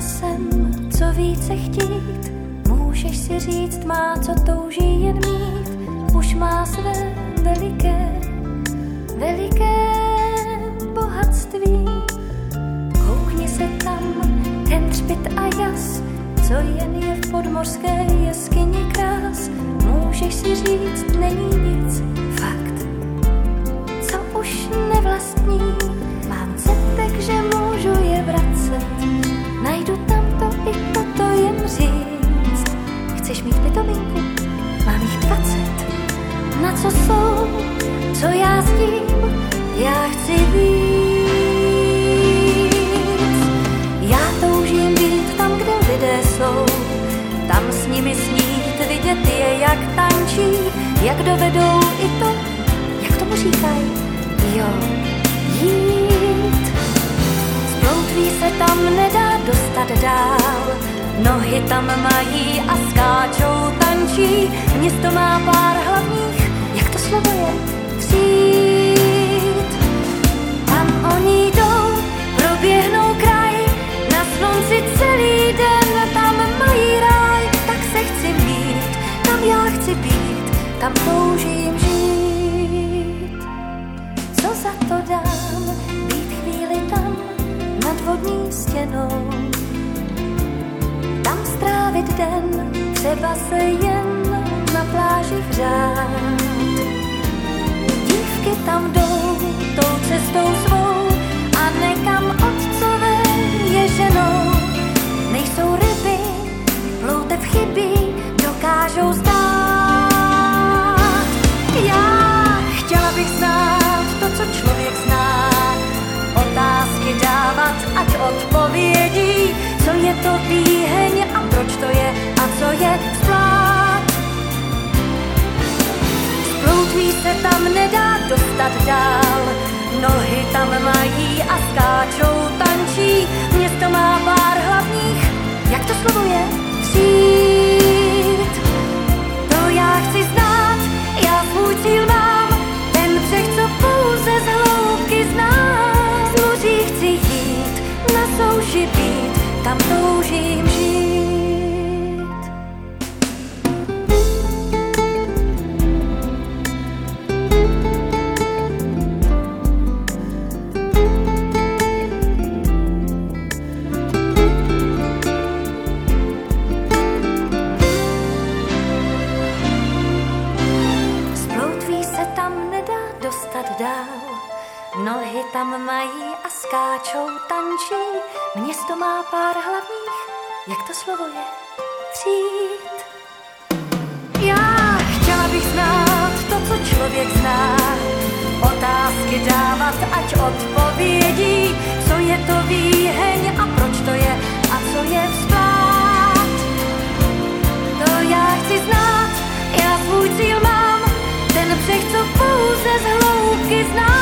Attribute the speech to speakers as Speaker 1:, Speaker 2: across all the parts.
Speaker 1: jsem, co více chtít. Můžeš si říct, má co touží jen mít. Už má své veliké, veliké bohatství. Koukni se tam, ten třpit a jas, co jen je v podmořské jeskyni krás. Můžeš si říct, není nic, dvacet. Na co jsou, co já s tím, já chci víc. Já toužím být tam, kde lidé jsou, tam s nimi snít, vidět je, jak tančí, jak dovedou i to, jak tomu říkají, jo, jít. Sploutví se tam nedá dostat dál, nohy tam mají a skáčou, tančí, město má pár hlavních, jak to slovo je, přijít. Tam oni jdou, proběhnou kraj, na slunci celý den, tam mají ráj, tak se chci mít, tam já chci být, tam toužím žít. Co za to dám, být chvíli tam, nad vodní stěnou, třeba se jen na pláži hřát. Dívky tam jdou tou cestou svou a nekam otcové je ženou. Nejsou ryby, ploutev chybí, dokážou zdát. Já chtěla bych znát to, co člověk zná, otázky dávat, ať odpovědí, tam nedá dostat dál, nohy tam mají a skáčou, tančí, město má pár dál. Nohy tam mají a skáčou, tančí. Město má pár hlavních, jak to slovo je? Přijít. Já chtěla bych znát to, co člověk zná. Otázky dávat, ať odpovědí, co je to výheň a proč to je a co je vzpát. To já chci znát, já svůj cíl mám, ten břeh, co pouze z hloubky znám.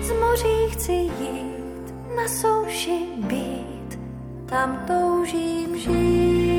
Speaker 1: Z moří chci jít, na souši být, tam toužím žít.